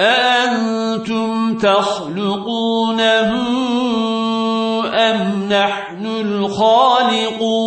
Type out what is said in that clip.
أأنتم تخلقونه أم نحن الخالقون